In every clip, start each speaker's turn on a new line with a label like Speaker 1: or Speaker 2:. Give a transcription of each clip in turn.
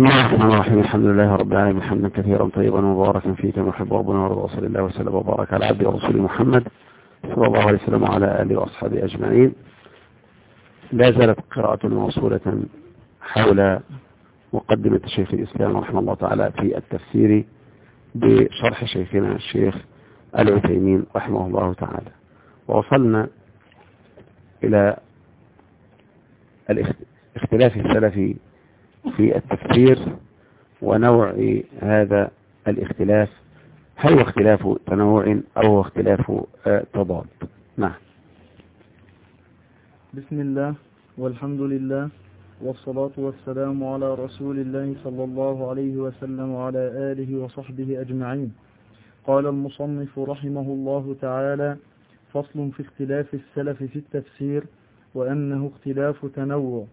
Speaker 1: بسم الله الرحمن الرحيم الحمد لله رب العالمين حمدا كثيرا طيبا مباركا فيه كما يحب ربنا ورضى صلى الله وسلم وبارك على عبده ورسوله محمد صلى الله عليه وسلم وعلى اله واصحابه اجمعين لا زالت قراءة موصولة حول مقدمة شيخ الإسلام رحمه الله تعالى في التفسير بشرح شيخنا الشيخ العثيمين رحمه الله تعالى ووصلنا إلى اختلاف السلف في التفسير ونوع هذا الاختلاف. هل هو اختلاف تنوع أو هو اختلاف تضاد؟ نعم.
Speaker 2: بسم الله والحمد لله والصلاة والسلام على رسول الله صلى الله عليه وسلم وعلى آله وصحبه أجمعين. قال المصنف رحمه الله تعالى فصل في اختلاف السلف في التفسير وأنه اختلاف تنوع.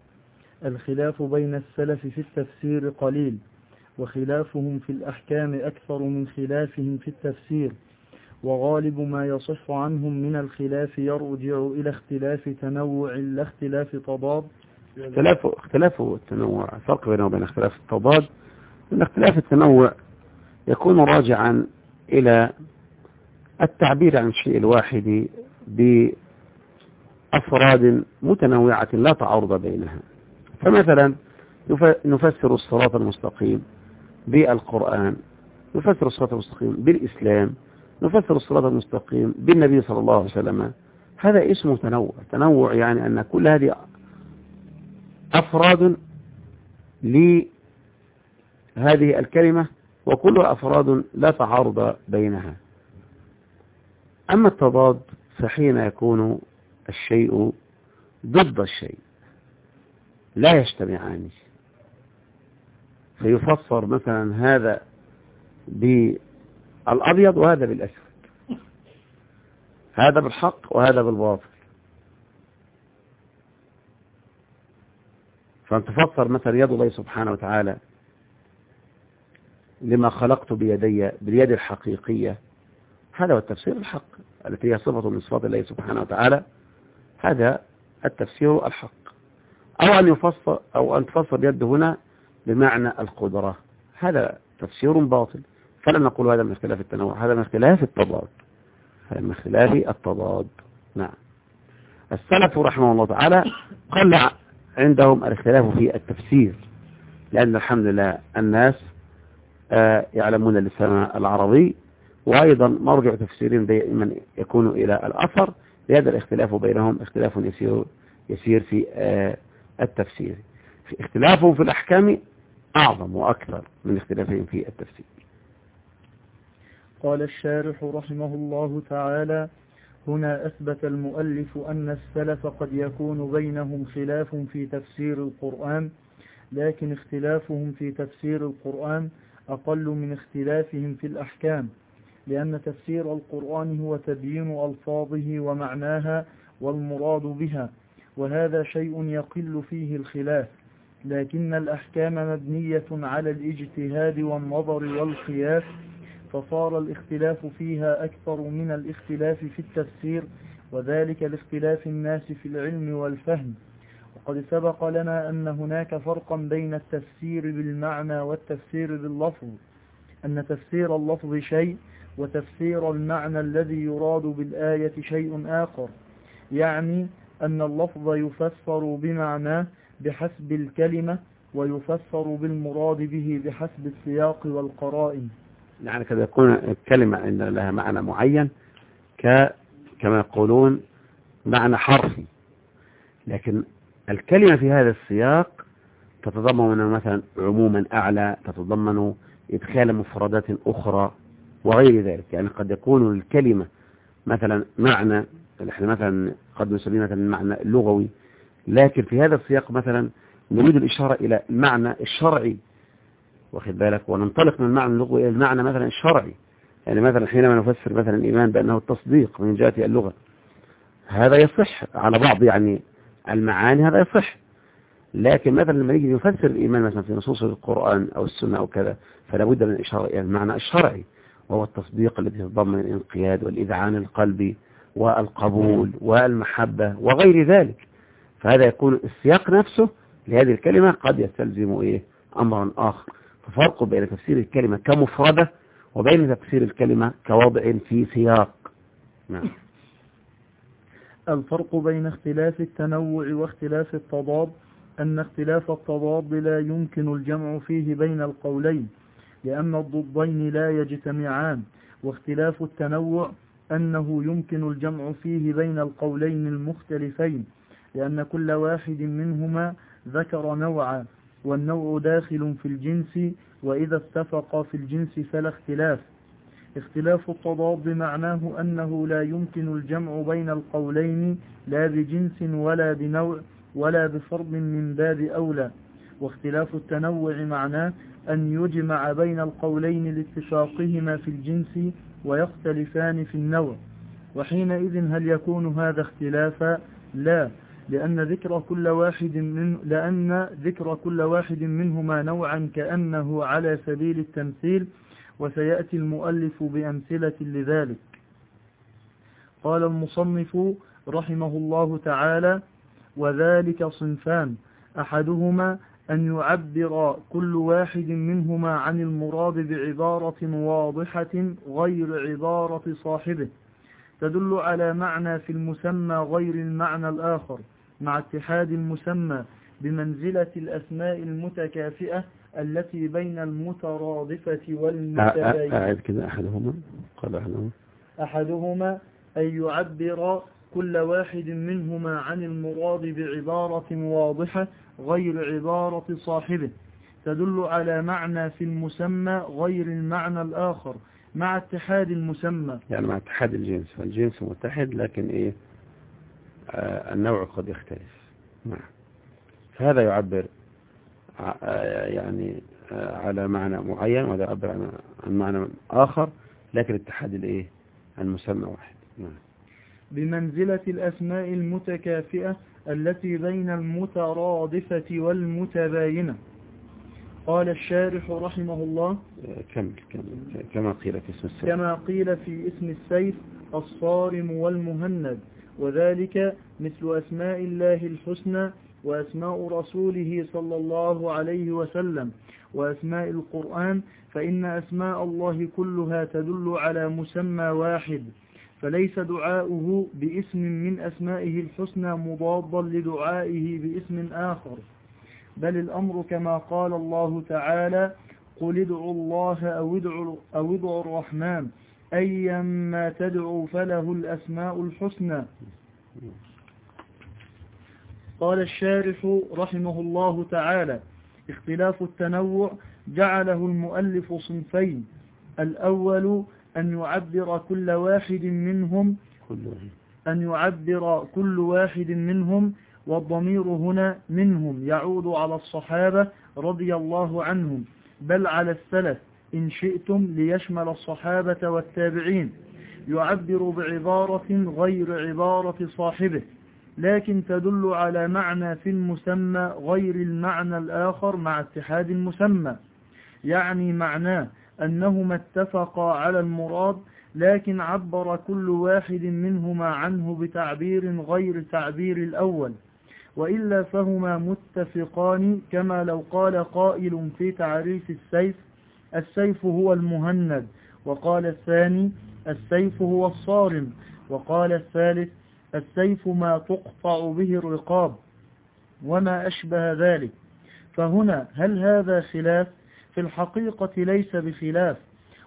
Speaker 2: الخلاف بين السلف في التفسير قليل وخلافهم في الأحكام أكثر من خلافهم في التفسير وغالب ما يصح عنهم من الخلاف يرجع إلى اختلاف تنوع لا اختلاف تضاد.
Speaker 1: اختلاف اختلاف التنوع الفرق بينه وبين اختلاف التضاد إن اختلاف التنوع يكون راجعا إلى التعبير عن الشيء الواحد بأفراد متنوعة لا تعارض بينها. فمثلا نفسر الصراط المستقيم بالقرآن نفسر الصراط المستقيم بالإسلام نفسر الصراط المستقيم بالنبي صلى الله عليه وسلم. هذا اسمه تنوع. تنوع يعني أن كل هذه أفراد لهذه الكلمة وكلها أفراد لا تعارض بينها. أما التضاد فحين يكون الشيء ضد الشيء. لا يجتمعان. فيفسر مثلا هذا بالأبيض وهذا بالأسود. هذا بالحق وهذا بالباطل. فأن تفسر مثلا يد الله سبحانه وتعالى لما خلقت بيدي باليد الحقيقية. هذا هو التفسير الحق التي هي صفة من صفات الله سبحانه وتعالى. هذا التفسير الحق. أو أن يفسر أو أن تفسر اليد هنا بمعنى القدرة. هذا تفسير باطل. فلا نقول هذا من اختلاف التنوع. هذا من اختلاف التضاد. هذا من اختلاف التضاد. نعم. السلف رحمه الله تعالى قل عندهم الاختلاف في التفسير. لأن الحمد لله الناس يعلمون اللسان العربي. وأيضا مرجع تفسيرهم دائما يكون إلى الأثر. لهذا الاختلاف بينهم اختلاف يسير, يسير في التفسير. في اختلافهم في الأحكام أعظم وأكثر من اختلافهم في التفسير.
Speaker 2: قال الشارح رحمه الله تعالى هنا أثبت المؤلف أن السلف قد يكون بينهم خلاف في تفسير القرآن لكن اختلافهم في تفسير القرآن أقل من اختلافهم في الأحكام لأن تفسير القرآن هو تبيين ألفاظه ومعناها والمراد بها. وهذا شيء يقل فيه الخلاف لكن الأحكام مبنية على الاجتهاد والنظر والقياس فصار الاختلاف فيها أكثر من الاختلاف في التفسير وذلك لاختلاف الناس في العلم والفهم. وقد سبق لنا أن هناك فرقا بين التفسير بالمعنى والتفسير باللفظ أن تفسير اللفظ شيء وتفسير المعنى الذي يراد بالآية شيء آخر يعني أن اللفظ يفسر بمعناه بحسب الكلمة ويفسر بالمراد به بحسب السياق والقرائن.
Speaker 1: يعني كذا يكون الكلمة عند لها معنى معين ك كما يقولون معنى حرفي لكن الكلمة في هذا السياق تتضمن مثلا عموما أعلى تتضمن إدخال مفردات أخرى وغير ذلك. يعني قد يكون الكلمة مثلا معنى إحنا مثلا قد نسميه مثلا المعنى اللغوي لكن في هذا السياق مثلا نريد الإشارة إلى المعنى الشرعي. واخد بالك؟ وننطلق من المعنى اللغوي إلى المعنى مثلا الشرعي. يعني مثلا حينما نفسر مثلا الإيمان بأنه التصديق من جهة اللغة هذا يصح على بعض يعني المعاني هذا يصح. لكن مثلا لما نيجي نفسر الإيمان مثلا في نصوص القرآن أو السنة أو كذا فلا بد من الإشارة إلى المعنى الشرعي وهو التصديق الذي يتضمن الانقياد والإذعان القلبي والقبول والمحبة وغير ذلك. فهذا يكون السياق نفسه لهذه الكلمة قد يستلزم إيه؟ أمرا آخر. ففرق بين تفسير الكلمة كمفردة وبين تفسير الكلمة كوضع في سياق. نعم.
Speaker 2: الفرق بين اختلاف التنوع واختلاف التضاد أن اختلاف التضاد لا يمكن الجمع فيه بين القولين لأن الضدين لا يجتمعان واختلاف التنوع أنه يمكن الجمع فيه بين القولين المختلفين لأن كل واحد منهما ذكر نوعا والنوع داخل في الجنس وإذا اتفق في الجنس فلا اختلاف. اختلاف التضاد معناه أنه لا يمكن الجمع بين القولين لا بجنس ولا بنوع ولا بفرض من باب أولى. واختلاف التنوع معناه أن يجمع بين القولين لاتفاقهما في الجنس ويختلفان في النوع وحينئذ هل يكون هذا اختلافا؟ لا لأن ذكر كل واحد من لأن ذكر كل واحد منهما نوعا كأنه على سبيل التمثيل وسيأتي المؤلف بأمثلة لذلك. قال المصنف رحمه الله تعالى وذلك صنفان أحدهما أن يعبر كل واحد منهما عن المراد بعبارة واضحة غير عبارة صاحبه. تدل على معنى في المسمى غير المعنى الآخر مع اتحاد المسمى بمنزلة الأسماء المتكافئة التي بين المترادفة والمتباينة
Speaker 1: أعد كده أحدهما قال أحدهما.
Speaker 2: أحدهما أن يعبر كل واحد منهما عن المراد بعبارة واضحة غير عبارة صاحبه. تدل على معنى في المسمى غير المعنى الآخر مع اتحاد المسمى.
Speaker 1: يعني مع اتحاد الجنس. فالجنس متحد لكن إيه؟ آه النوع قد يختلف. نعم. فهذا يعبر آه يعني آه على معنى معين وهذا يعبر عن عن معنى آخر لكن اتحاد الإيه؟ المسمى واحد. نعم.
Speaker 2: بمنزلة الأسماء المتكافئة التي بين المترادفة والمتباينة. قال الشارح رحمه الله
Speaker 1: كما قيل في اسم السيف.
Speaker 2: كما قيل في اسم السيف الصارم والمهند وذلك مثل أسماء الله الحسنى وأسماء رسوله صلى الله عليه وسلم وأسماء القرآن فإن أسماء الله كلها تدل على مسمى واحد. فليس دعاؤه باسم من أسمائه الحسنى مضادا لدعائه باسم آخر. بل الأمر كما قال الله تعالى قل ادعوا الله أو ادعوا, أو ادعوا الرحمن. أيما تدعوا فله الأسماء الحسنى. قال الشارح رحمه الله تعالى اختلاف التنوع جعله المؤلف صنفين. الأول أن يعبر كل واحد منهم أن يعبر كل واحد منهم والضمير هنا منهم يعود على الصحابة رضي الله عنهم. بل على السلف إن شئتم ليشمل الصحابة والتابعين. يعبر بعبارة غير عبارة صاحبه لكن تدل على معنى في المسمى غير المعنى الآخر مع اتحاد المسمى. يعني معناه أنهما اتفقا على المراد لكن عبر كل واحد منهما عنه بتعبير غير تعبير الأول وإلا فهما متفقان كما لو قال قائل في تعريف السيف السيف هو المهند وقال الثاني السيف هو الصارم وقال الثالث السيف ما تقطع به الرقاب وما أشبه ذلك. فهنا هل هذا خلاف؟ في الحقيقة ليس بخلاف.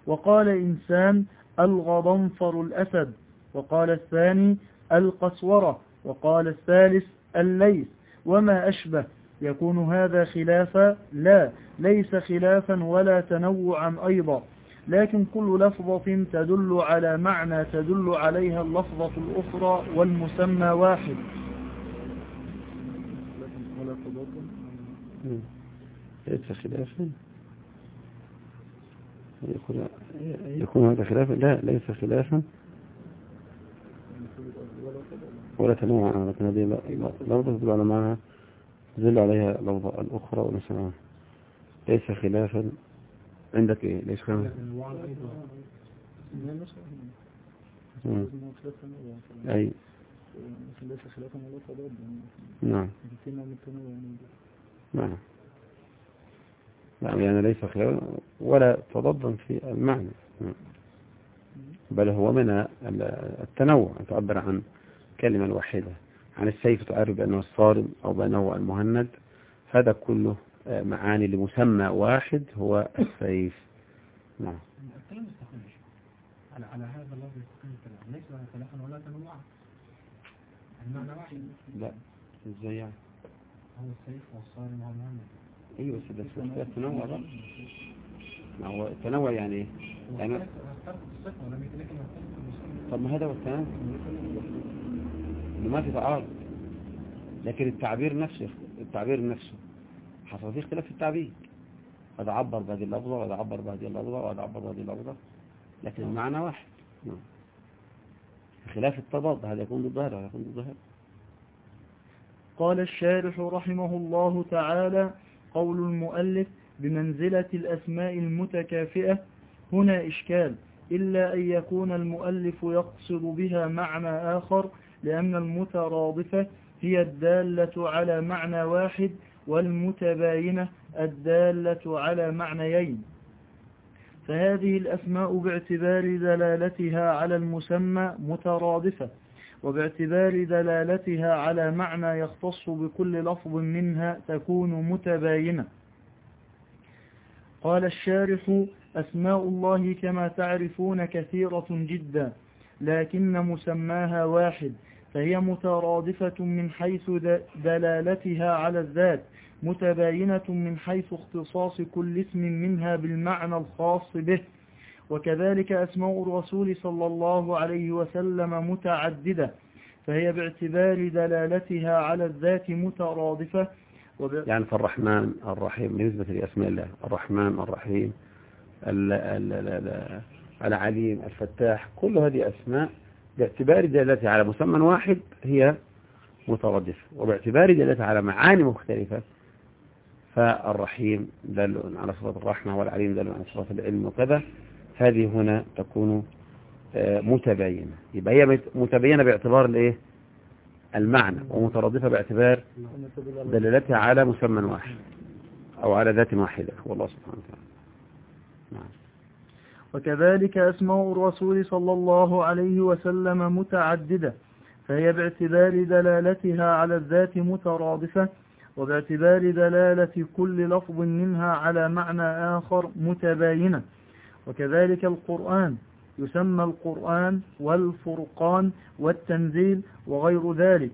Speaker 2: وقال إنسان الغضنفر الأسد. وقال الثاني القسورة وقال الثالث الليث. وما أشبه. يكون هذا خلافا؟ لا. ليس خلافا ولا تنوعا أيضا. لكن كل لفظة تدل على معنى تدل عليها اللفظة الأخرى والمسمى واحد.
Speaker 1: ليس خلافا. يكون يكون هذا خلافا. لا ليس خلافا. ولا تنوع لكن هذه لفظة تدل على معنى تدل عليها لفظة الأخرى ونسمعها. ليس خلافا. عندك إيه؟ ليش خلافا؟ أي
Speaker 2: ليس خلافا ولا تضاد.
Speaker 1: نعم. نعم. يعني ليس خلاف ولا تضادا في المعنى. بل هو من التنوع تعبر عن كلمة الواحدة عن السيف تعرف بأنه الصارم أو بأنه المهند. هذا كله معاني لمسمى واحد هو السيف. نعم.
Speaker 3: على على هذا الذي يستقل الكلام. ليس خلافا ولا تنوعا المعنى واحد.
Speaker 1: لا إزاي يعني؟
Speaker 3: هو السيف والصارم والمهند.
Speaker 1: أيوه بس ده اسمه التنوع ما هو التنوع يعني إيه؟ يعني طب ما هذا هو التنوع ما في تعارض لكن التعبير نفسه التعبير نفسه حصل فيه اختلاف في التعبير. هذا عبر بهذه اللفظة وهذا عبر بهذه اللفظة وهذا عبر بهذه اللفظة. لكن المعنى واحد. نعم. خلاف التضاد هذا يكون ضد هذا يكون ضد هذا
Speaker 2: قال الشارح رحمه الله تعالى قول المؤلف بمنزلة الأسماء المتكافئة هنا إشكال إلا أن يكون المؤلف يقصد بها معنى آخر لأن المترادفة هي الدالة على معنى واحد والمتباينة الدالة على معنيين. فهذه الأسماء باعتبار دلالتها على المسمى مترادفة. وباعتبار دلالتها على معنى يختص بكل لفظ منها تكون متباينة. قال الشارح أسماء الله كما تعرفون كثيرة جدا لكن مسماها واحد فهي مترادفة من حيث دلالتها على الذات متباينة من حيث اختصاص كل اسم منها بالمعنى الخاص به. وكذلك أسماء الرسول صلى الله عليه وسلم متعددة فهي باعتبار دلالتها على الذات مترادفة.
Speaker 1: وب... يعني فالرحمن الرحيم بالنسبة لأسماء الله الرحمن الرحيم العليم الفتاح كل هذه أسماء باعتبار دلالتها على مسمى واحد هي مترادفة وباعتبار دلالتها على معاني مختلفة فالرحيم دل على صفة الرحمة والعليم دل على صفة العلم وكذا. هذه هنا تكون آه، متباينة. يبقى هي متباينة باعتبار الإيه؟ المعنى ومترادفة باعتبار دلالتها على مسمى واحد أو على ذات واحدة. والله سبحانه وتعالى. نعم.
Speaker 2: وكذلك أسماء الرسول صلى الله عليه وسلم متعددة فهي باعتبار دلالتها على الذات مترادفة وباعتبار دلالة كل لفظ منها على معنى آخر متباينة. وكذلك القرآن. يسمى القرآن والفرقان والتنزيل وغير ذلك.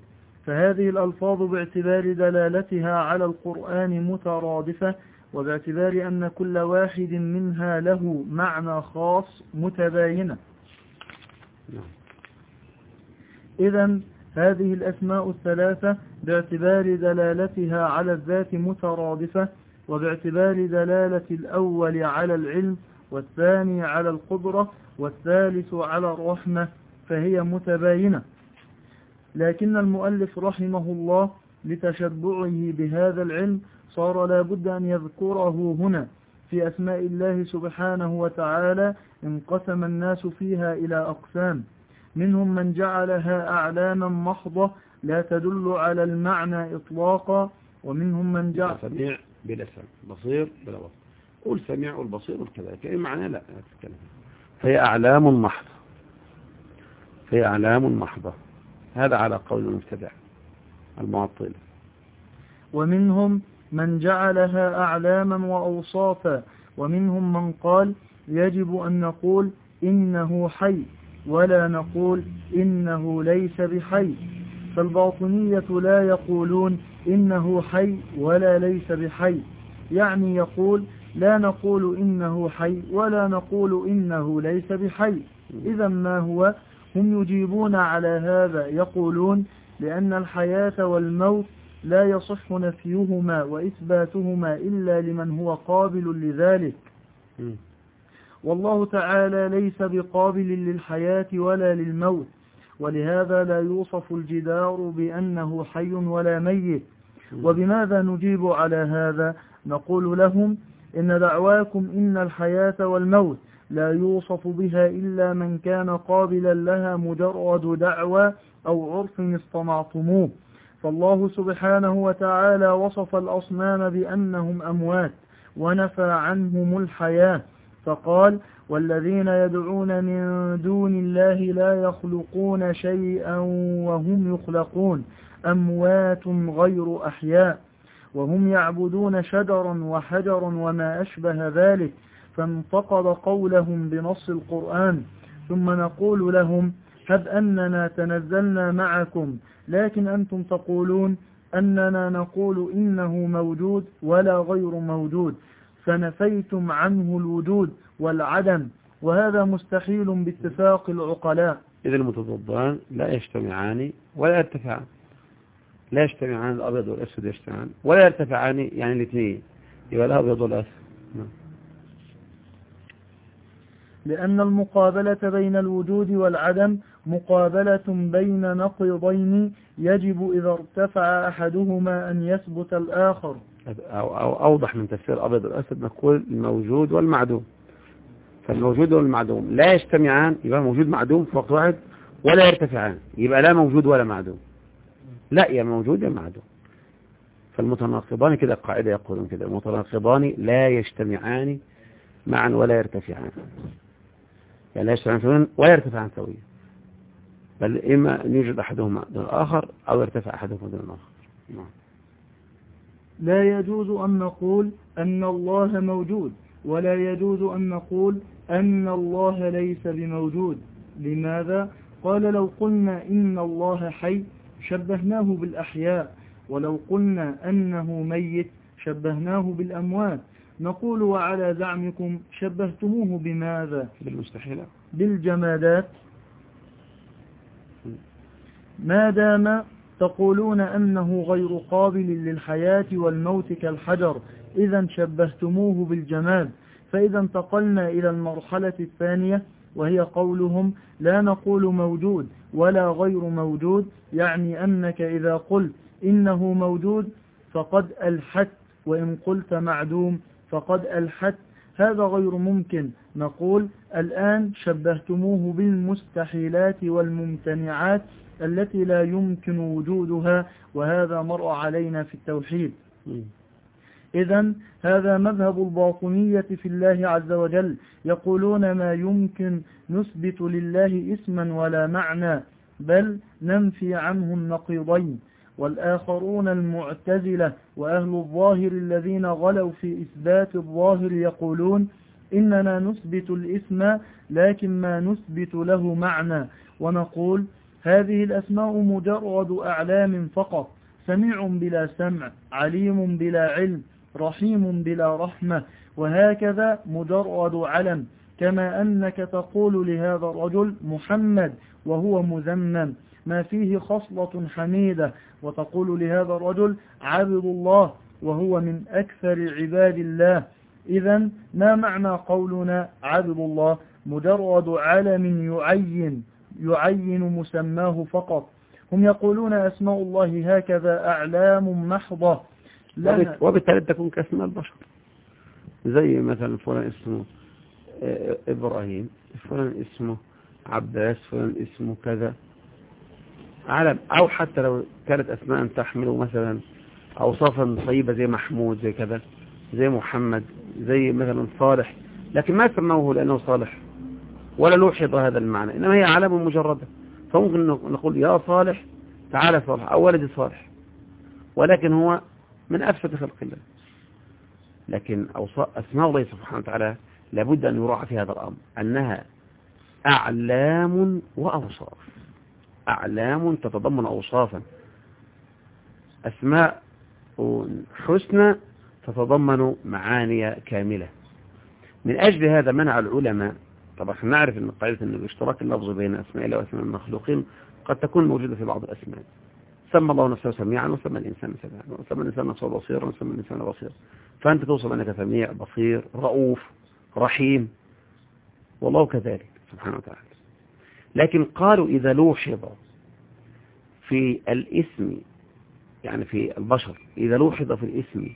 Speaker 2: فهذه الألفاظ باعتبار دلالتها على القرآن مترادفة وباعتبار أن كل واحد منها له معنى خاص متباينة. إذا هذه الأسماء الثلاثة باعتبار دلالتها على الذات مترادفة وباعتبار دلالة الأول على العلم والثاني على القدرة والثالث على الرحمة فهي متباينة. لكن المؤلف رحمه الله لتشبعه بهذا العلم صار لا بد أن يذكره هنا في أسماء الله سبحانه وتعالى انقسم الناس فيها إلى أقسام. منهم من جعلها أعلاما محضة لا تدل على المعنى إطلاقا ومنهم من جعل
Speaker 1: بلا بصير بلا بصير قول سميع والبصير وكذلك أي معنى لا تتكلم. فهي أعلام محضة. فهي أعلام محضة. هذا على قول المبتدع المعطل.
Speaker 2: ومنهم من جعلها أعلاما وأوصافا ومنهم من قال يجب أن نقول إنه حي ولا نقول إنه ليس بحي. فالباطنية لا يقولون إنه حي ولا ليس بحي. يعني يقول لا نقول إنه حي ولا نقول إنه ليس بحي. إذا ما هو؟ هم يجيبون على هذا يقولون لأن الحياة والموت لا يصح نفيهما وإثباتهما إلا لمن هو قابل لذلك. والله تعالى ليس بقابل للحياة ولا للموت ولهذا لا يوصف الجدار بأنه حي ولا ميت. وبماذا نجيب على هذا؟ نقول لهم إن دعواكم إن الحياة والموت لا يوصف بها إلا من كان قابلا لها مجرد دعوى أو عرف اصطنعتموه فالله سبحانه وتعالى وصف الأصنام بأنهم أموات ونفى عنهم الحياة. فقال والذين يدعون من دون الله لا يخلقون شيئا وهم يخلقون. أموات غير أحياء. وهم يعبدون شجرا وحجرا وما أشبه ذلك فانتقض قولهم بنص القرآن. ثم نقول لهم هب أننا تنزلنا معكم لكن أنتم تقولون أننا نقول إنه موجود ولا غير موجود. فنفيتم عنه الوجود والعدم وهذا مستحيل باتفاق العقلاء.
Speaker 1: إذا المتضادان لا يجتمعان ولا يرتفعان لا يجتمعان الأبيض والأسود يجتمعان ولا يرتفعان يعني الاثنين يبقى الأبيض والأسود. نعم.
Speaker 2: لأن المقابلة بين الوجود والعدم مقابلة بين نقيضين يجب إذا ارتفع أحدهما أن يثبت الآخر.
Speaker 1: أو, أو أوضح من تفسير الأبيض والأسود نقول الموجود والمعدوم. فالموجود والمعدوم لا يجتمعان يبقى موجود معدوم في وقت واحد ولا يرتفعان يبقى لا موجود ولا معدوم. لا يا موجود يا معدوم فالمتناقضان كده القاعدة يقولون كده المتناقضان لا يجتمعان معا ولا يرتفعان. يعني لا يجتمعان سويا ولا يرتفعان سويا. بل إما أن يوجد أحدهما دون الآخر أو يرتفع أحدهما دون الآخر. نعم.
Speaker 2: لا يجوز أن نقول أن الله موجود ولا يجوز أن نقول أن الله ليس بموجود. لماذا؟ قال لو قلنا إن الله حي شبهناه بالأحياء ولو قلنا أنه ميت شبهناه بالأموات. نقول وعلى زعمكم شبهتموه بماذا؟
Speaker 1: بالمستحيلات
Speaker 2: بالجمادات. ما دام تقولون أنه غير قابل للحياة والموت كالحجر إذا شبهتموه بالجماد. فإذا انتقلنا إلى المرحلة الثانية. وهي قولهم لا نقول موجود ولا غير موجود يعني أنك إذا قلت إنه موجود فقد ألحت وإن قلت معدوم فقد ألحت هذا غير ممكن. نقول الآن شبهتموه بالمستحيلات والممتنعات التي لا يمكن وجودها وهذا مر علينا في التوحيد. إذا هذا مذهب الباطنية في الله عز وجل. يقولون ما يمكن نثبت لله اسما ولا معنى بل ننفي عنه النقيضين. والآخرون المعتزلة وأهل الظاهر الذين غلوا في إثبات الظاهر يقولون إننا نثبت الاسم لكن ما نثبت له معنى. ونقول هذه الأسماء مجرد أعلام فقط سميع بلا سمع عليم بلا علم. رحيم بلا رحمة وهكذا مجرد علم كما أنك تقول لهذا الرجل محمد وهو مذمم. ما فيه خصلة حميدة وتقول لهذا الرجل عبد الله وهو من أكثر عباد الله. إذا ما معنى قولنا عبد الله؟ مجرد علم يعين يعين مسماه فقط. هم يقولون أسماء الله هكذا أعلام محضة.
Speaker 1: وبالتالي تكون كاسماء البشر. زي مثلا فلان اسمه آه، إبراهيم فلان اسمه عباس فلان اسمه كذا. علم أو حتى لو كانت أسماء تحمل مثلا أوصافا طيبة زي محمود زي كذا زي محمد زي مثلا صالح. لكن ما سموه لأنه صالح ولا لوحظ هذا المعنى إنما هي علم مجردة. فممكن نقول يا صالح تعالى صالح أو ولد صالح. ولكن هو من أفسد خلق الله. لكن أسماء الله سبحانه وتعالى لابد أن يراعى في هذا الأمر أنها أعلام وأوصاف. أعلام تتضمن أوصافا. أسماء حسنى تتضمن معاني كاملة. من أجل هذا منع العلماء طبعا نعرف إن قاعدة ان الاشتراك اللفظ بين أسماء الله وأسماء المخلوقين قد تكون موجودة في بعض الأسماء. سمى الله نفسه سميعا وسمى الإنسان سميعا وسمى الإنسان نفسه بصيرا وسمى الإنسان بصيرا. فأنت توصل إنك سميع بصير رؤوف رحيم. والله كذلك سبحانه وتعالى. لكن قالوا إذا لوحظ في الاسم يعني في البشر إذا لوحظ في الاسم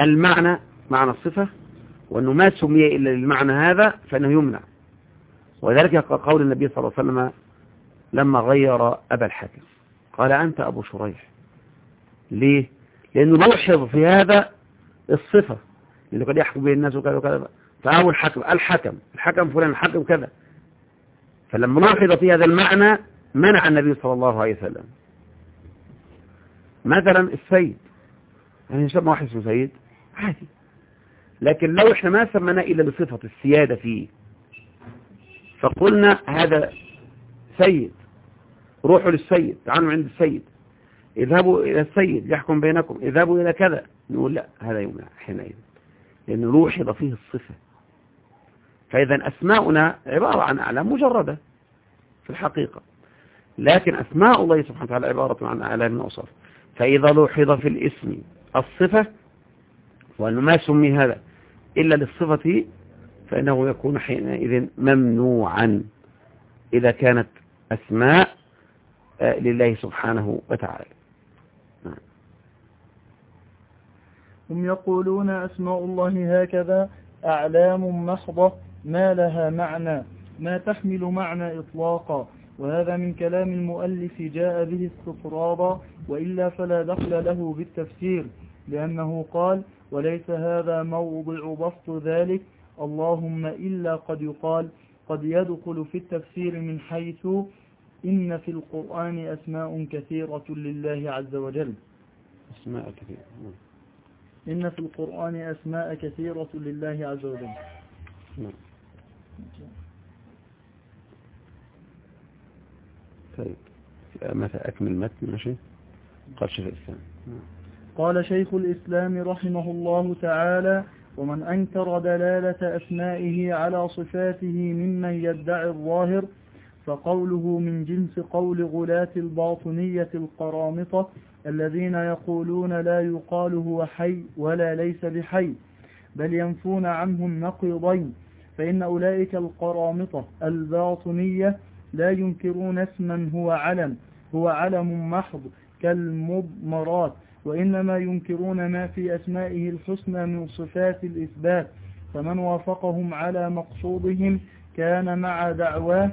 Speaker 1: المعنى معنى الصفة وأنه ما سمي إلا للمعنى هذا فإنه يمنع. وذلك قول النبي صلى الله عليه وسلم لما غير أبا الحكم قال أنت أبو شريح. ليه؟ لأنه لوحظ في هذا الصفة. لأنه قد يحكم بين الناس وكذا وكذا. فأول حكم الحكم الحكم فلان الحكم كذا. فلما نوحد في هذا المعنى منع النبي صلى الله عليه وسلم. مثلا السيد. يعني يسمى واحد اسمه سيد. عادي. لكن لو إحنا ما سميناه إلا بصفة السيادة فيه فقلنا هذا سيد. روحوا للسيد تعالوا عند السيد. اذهبوا إلى السيد يحكم بينكم. اذهبوا إلى كذا. نقول لا هذا يمنع حينئذ. لأن روحض فيه الصفة. فإذا أسماؤنا عبارة عن أعلام مجردة في الحقيقة. لكن أسماء الله سبحانه وتعالى عبارة عن أعلام أوصاف. فإذا لوحظ في الاسم الصفة وأنه ما سمي هذا إلا للصفة فإنه يكون حينئذ ممنوعا. إذا كانت أسماء لله سبحانه وتعالى.
Speaker 2: هم يقولون أسماء الله هكذا أعلام محضة ما لها معنى ما تحمل معنى إطلاقا. وهذا من كلام المؤلف جاء به استطرادا وإلا فلا دخل له بالتفسير لأنه قال وليس هذا موضع بسط ذلك اللهم إلا قد يقال قد يدخل في التفسير من حيث إن في القرآن أسماء كثيرة لله عز وجل.
Speaker 1: أسماء كثيرة.
Speaker 2: إن في القرآن أسماء كثيرة لله عز وجل.
Speaker 1: نعم. طيب. متى أكمل المتن ماشي قال شيخ الإسلام.
Speaker 2: قال شيخ الإسلام رحمه الله تعالى ومن أنكر دلالة أسمائه على صفاته ممن يدعي الظاهر فقوله من جنس قول غلاة الباطنية القرامطة الذين يقولون لا يقال هو حي ولا ليس بحي بل ينفون عنه النقيضين فإن أولئك القرامطة الباطنية لا ينكرون اسما هو علم هو علم محض كالمضمرات وإنما ينكرون ما في أسمائه الحسنى من صفات الإثبات فمن وافقهم على مقصودهم كان مع دعواه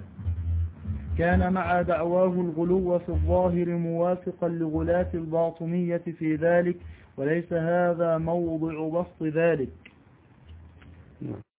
Speaker 2: كان مع دعواه الغلو في الظاهر موافقا لغلاة الباطنية في ذلك وليس هذا موضع بسط ذلك.
Speaker 1: نعم.